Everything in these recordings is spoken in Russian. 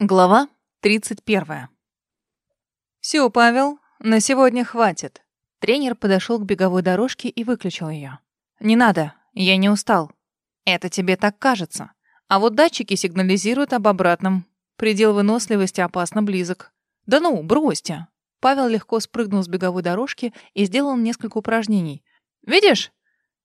Глава 31. «Все, Павел, на сегодня хватит». Тренер подошел к беговой дорожке и выключил ее. «Не надо, я не устал. Это тебе так кажется. А вот датчики сигнализируют об обратном. Предел выносливости опасно близок. Да ну, бросьте». Павел легко спрыгнул с беговой дорожки и сделал несколько упражнений. «Видишь?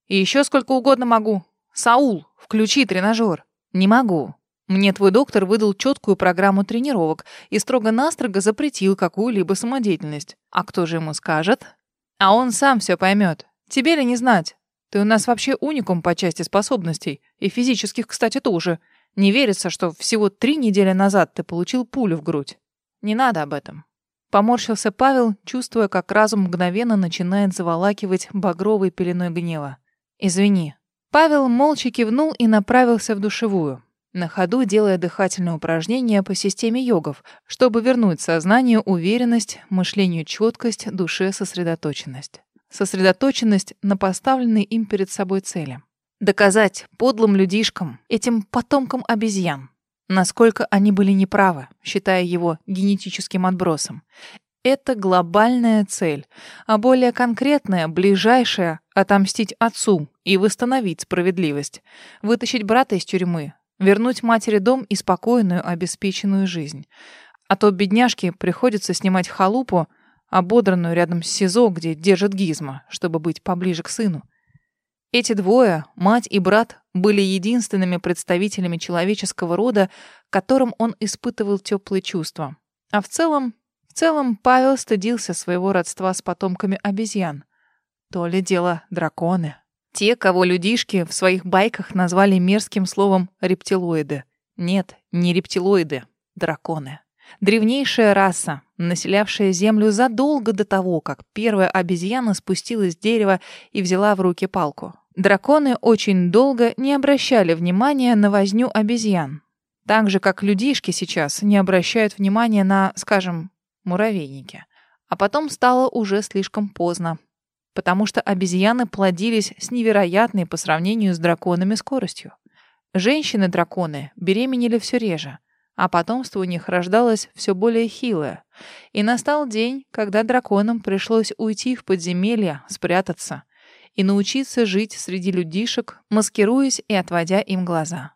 И еще сколько угодно могу. Саул, включи тренажер». «Не могу. Мне твой доктор выдал четкую программу тренировок и строго-настрого запретил какую-либо самодеятельность. А кто же ему скажет? А он сам все поймет. Тебе ли не знать? Ты у нас вообще уникум по части способностей. И физических, кстати, тоже. Не верится, что всего три недели назад ты получил пулю в грудь. Не надо об этом. Поморщился Павел, чувствуя, как разум мгновенно начинает заволакивать багровой пеленой гнева. «Извини». Павел молча кивнул и направился в душевую на ходу делая дыхательные упражнения по системе йогов, чтобы вернуть сознанию уверенность, мышлению четкость, душе сосредоточенность. Сосредоточенность на поставленной им перед собой цели. Доказать подлым людишкам, этим потомкам обезьян, насколько они были неправы, считая его генетическим отбросом. Это глобальная цель, а более конкретная, ближайшая — отомстить отцу и восстановить справедливость, вытащить брата из тюрьмы, Вернуть матери дом и спокойную, обеспеченную жизнь. А то бедняжке приходится снимать халупу, ободранную рядом с СИЗО, где держат Гизма, чтобы быть поближе к сыну. Эти двое, мать и брат, были единственными представителями человеческого рода, которым он испытывал теплые чувства. А в целом, в целом Павел стыдился своего родства с потомками обезьян. То ли дело драконы. Те, кого людишки в своих байках назвали мерзким словом рептилоиды. Нет, не рептилоиды, драконы. Древнейшая раса, населявшая Землю задолго до того, как первая обезьяна спустилась с дерева и взяла в руки палку. Драконы очень долго не обращали внимания на возню обезьян. Так же, как людишки сейчас не обращают внимания на, скажем, муравейники. А потом стало уже слишком поздно потому что обезьяны плодились с невероятной по сравнению с драконами скоростью. Женщины-драконы беременели все реже, а потомство у них рождалось все более хилое. И настал день, когда драконам пришлось уйти в подземелье, спрятаться и научиться жить среди людишек, маскируясь и отводя им глаза.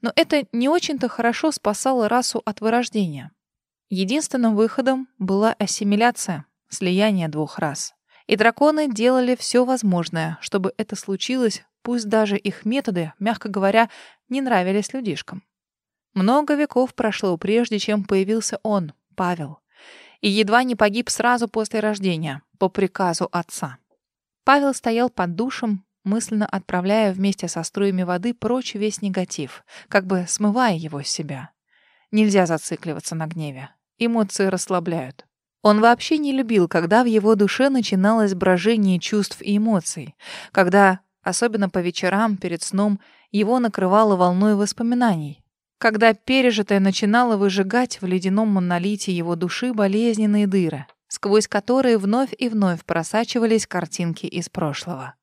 Но это не очень-то хорошо спасало расу от вырождения. Единственным выходом была ассимиляция, слияние двух рас. И драконы делали все возможное, чтобы это случилось, пусть даже их методы, мягко говоря, не нравились людишкам. Много веков прошло, прежде чем появился он, Павел, и едва не погиб сразу после рождения, по приказу отца. Павел стоял под душем, мысленно отправляя вместе со струями воды прочь весь негатив, как бы смывая его с себя. Нельзя зацикливаться на гневе. Эмоции расслабляют. Он вообще не любил, когда в его душе начиналось брожение чувств и эмоций, когда, особенно по вечерам перед сном, его накрывало волной воспоминаний, когда пережитое начинало выжигать в ледяном монолите его души болезненные дыры, сквозь которые вновь и вновь просачивались картинки из прошлого.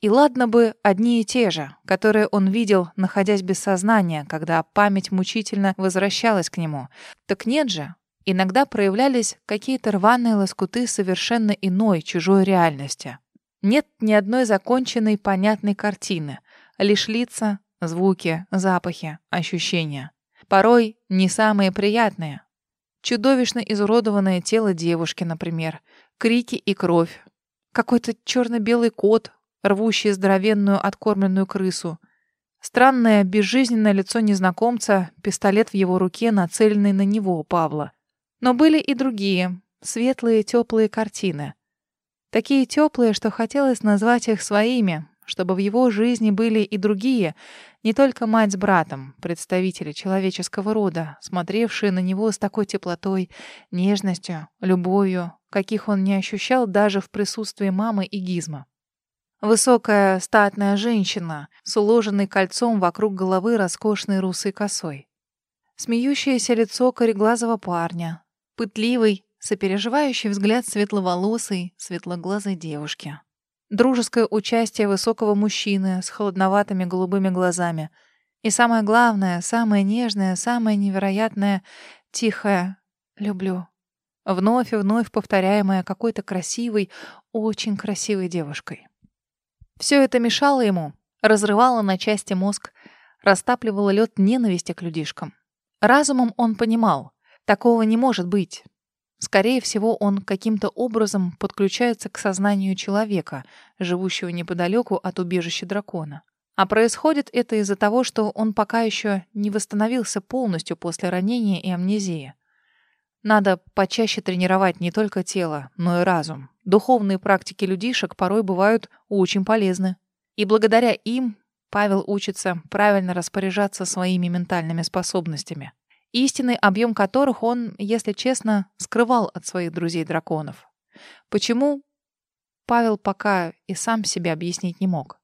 И ладно бы одни и те же, которые он видел, находясь без сознания, когда память мучительно возвращалась к нему. Так нет же, Иногда проявлялись какие-то рваные лоскуты совершенно иной, чужой реальности. Нет ни одной законченной, понятной картины. Лишь лица, звуки, запахи, ощущения. Порой не самые приятные. Чудовищно изуродованное тело девушки, например. Крики и кровь. Какой-то черно-белый кот, рвущий здоровенную откормленную крысу. Странное, безжизненное лицо незнакомца, пистолет в его руке, нацеленный на него, Павла. Но были и другие, светлые, теплые картины. Такие теплые, что хотелось назвать их своими, чтобы в его жизни были и другие, не только мать с братом, представители человеческого рода, смотревшие на него с такой теплотой, нежностью, любовью, каких он не ощущал даже в присутствии мамы и Гизма. Высокая, статная женщина с уложенной кольцом вокруг головы роскошной русой косой. Смеющееся лицо кореглазого парня, Пытливый, сопереживающий взгляд светловолосой, светлоглазой девушки. Дружеское участие высокого мужчины с холодноватыми голубыми глазами. И самое главное, самое нежное, самое невероятное — тихое «люблю». Вновь и вновь повторяемое какой-то красивой, очень красивой девушкой. Все это мешало ему, разрывало на части мозг, растапливало лед ненависти к людишкам. Разумом он понимал, такого не может быть. Скорее всего, он каким-то образом подключается к сознанию человека, живущего неподалеку от убежища дракона. А происходит это из-за того, что он пока еще не восстановился полностью после ранения и амнезии. Надо почаще тренировать не только тело, но и разум. Духовные практики людишек порой бывают очень полезны. И благодаря им Павел учится правильно распоряжаться своими ментальными способностями, истинный объем которых он, если честно, скрывал от своих друзей-драконов. Почему? Павел пока и сам себе объяснить не мог.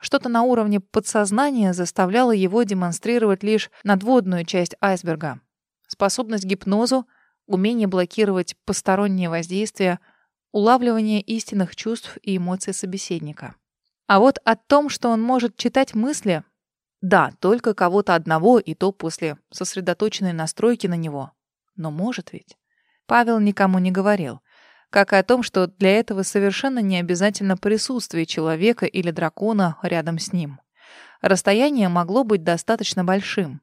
Что-то на уровне подсознания заставляло его демонстрировать лишь надводную часть айсберга. Способность к гипнозу, умение блокировать посторонние воздействия, улавливание истинных чувств и эмоций собеседника. А вот о том, что он может читать мысли, да, только кого-то одного, и то после сосредоточенной настройки на него. Но может ведь. Павел никому не говорил как и о том, что для этого совершенно не обязательно присутствие человека или дракона рядом с ним. Расстояние могло быть достаточно большим.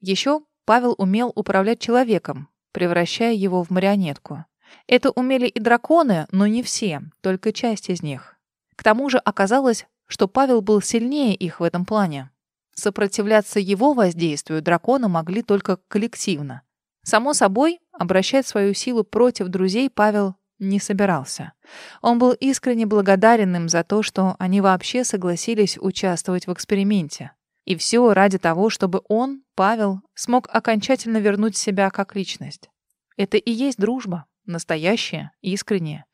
Еще Павел умел управлять человеком, превращая его в марионетку. Это умели и драконы, но не все, только часть из них. К тому же оказалось, что Павел был сильнее их в этом плане. Сопротивляться его воздействию драконы могли только коллективно. Само собой, обращать свою силу против друзей Павел не собирался. Он был искренне благодарен им за то, что они вообще согласились участвовать в эксперименте. И все ради того, чтобы он, Павел, смог окончательно вернуть себя как личность. Это и есть дружба, настоящая, искренняя.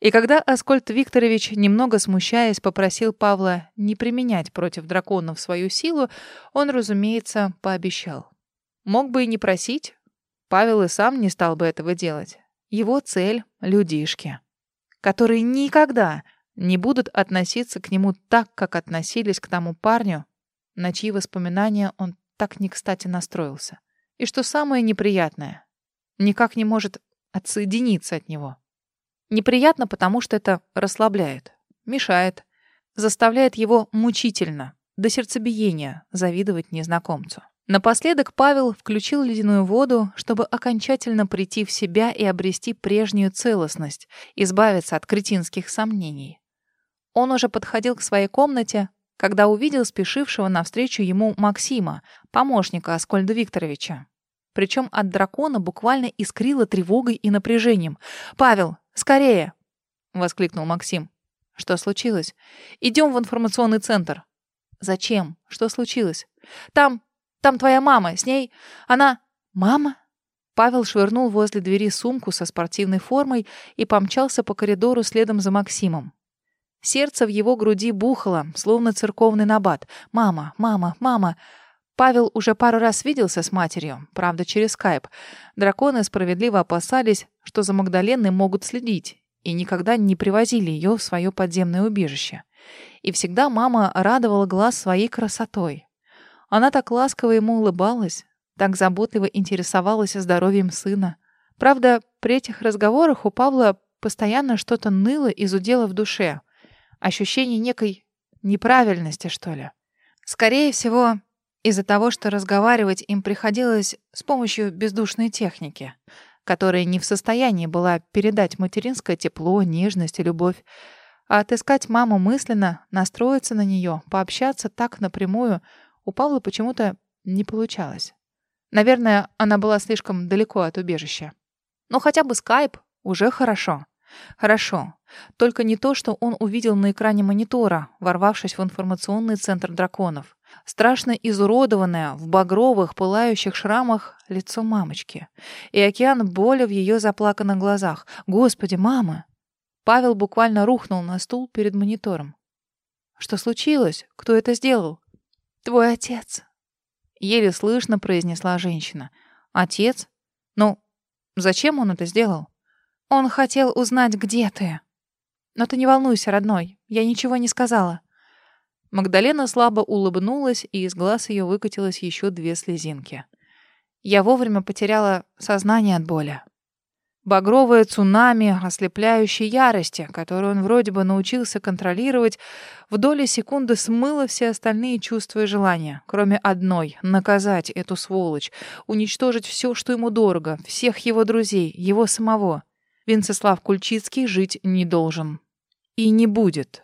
И когда Аскольд Викторович, немного смущаясь, попросил Павла не применять против драконов свою силу, он, разумеется, пообещал. Мог бы и не просить. Павел и сам не стал бы этого делать. Его цель — людишки, которые никогда не будут относиться к нему так, как относились к тому парню, на чьи воспоминания он так не кстати настроился. И что самое неприятное, никак не может отсоединиться от него. Неприятно, потому что это расслабляет, мешает, заставляет его мучительно, до сердцебиения завидовать незнакомцу. Напоследок Павел включил ледяную воду, чтобы окончательно прийти в себя и обрести прежнюю целостность, избавиться от кретинских сомнений. Он уже подходил к своей комнате, когда увидел спешившего навстречу ему Максима, помощника Аскольда Викторовича. Причем от дракона буквально искрило тревогой и напряжением. «Павел, скорее!» — воскликнул Максим. «Что случилось? Идем в информационный центр». «Зачем? Что случилось?» «Там там твоя мама, с ней... Она... Мама?» Павел швырнул возле двери сумку со спортивной формой и помчался по коридору следом за Максимом. Сердце в его груди бухало, словно церковный набат. «Мама, мама, мама!» Павел уже пару раз виделся с матерью, правда, через скайп. Драконы справедливо опасались, что за Магдаленой могут следить, и никогда не привозили ее в свое подземное убежище. И всегда мама радовала глаз своей красотой. Она так ласково ему улыбалась, так заботливо интересовалась здоровьем сына. Правда, при этих разговорах у Павла постоянно что-то ныло и зудело в душе. Ощущение некой неправильности, что ли. Скорее всего, из-за того, что разговаривать им приходилось с помощью бездушной техники, которая не в состоянии была передать материнское тепло, нежность и любовь, а отыскать маму мысленно, настроиться на нее, пообщаться так напрямую — у Павла почему-то не получалось. Наверное, она была слишком далеко от убежища. Но хотя бы скайп уже хорошо. Хорошо. Только не то, что он увидел на экране монитора, ворвавшись в информационный центр драконов. Страшно изуродованное, в багровых, пылающих шрамах лицо мамочки. И океан боли в ее заплаканных глазах. «Господи, мама!» Павел буквально рухнул на стул перед монитором. «Что случилось? Кто это сделал?» «Твой отец», — еле слышно произнесла женщина. «Отец? Ну, зачем он это сделал?» «Он хотел узнать, где ты». «Но ты не волнуйся, родной, я ничего не сказала». Магдалена слабо улыбнулась, и из глаз ее выкатилось еще две слезинки. Я вовремя потеряла сознание от боли. Багровое цунами ослепляющей ярости, которую он вроде бы научился контролировать, в доли секунды смыло все остальные чувства и желания, кроме одной — наказать эту сволочь, уничтожить все, что ему дорого, всех его друзей, его самого. Венцеслав Кульчицкий жить не должен. И не будет.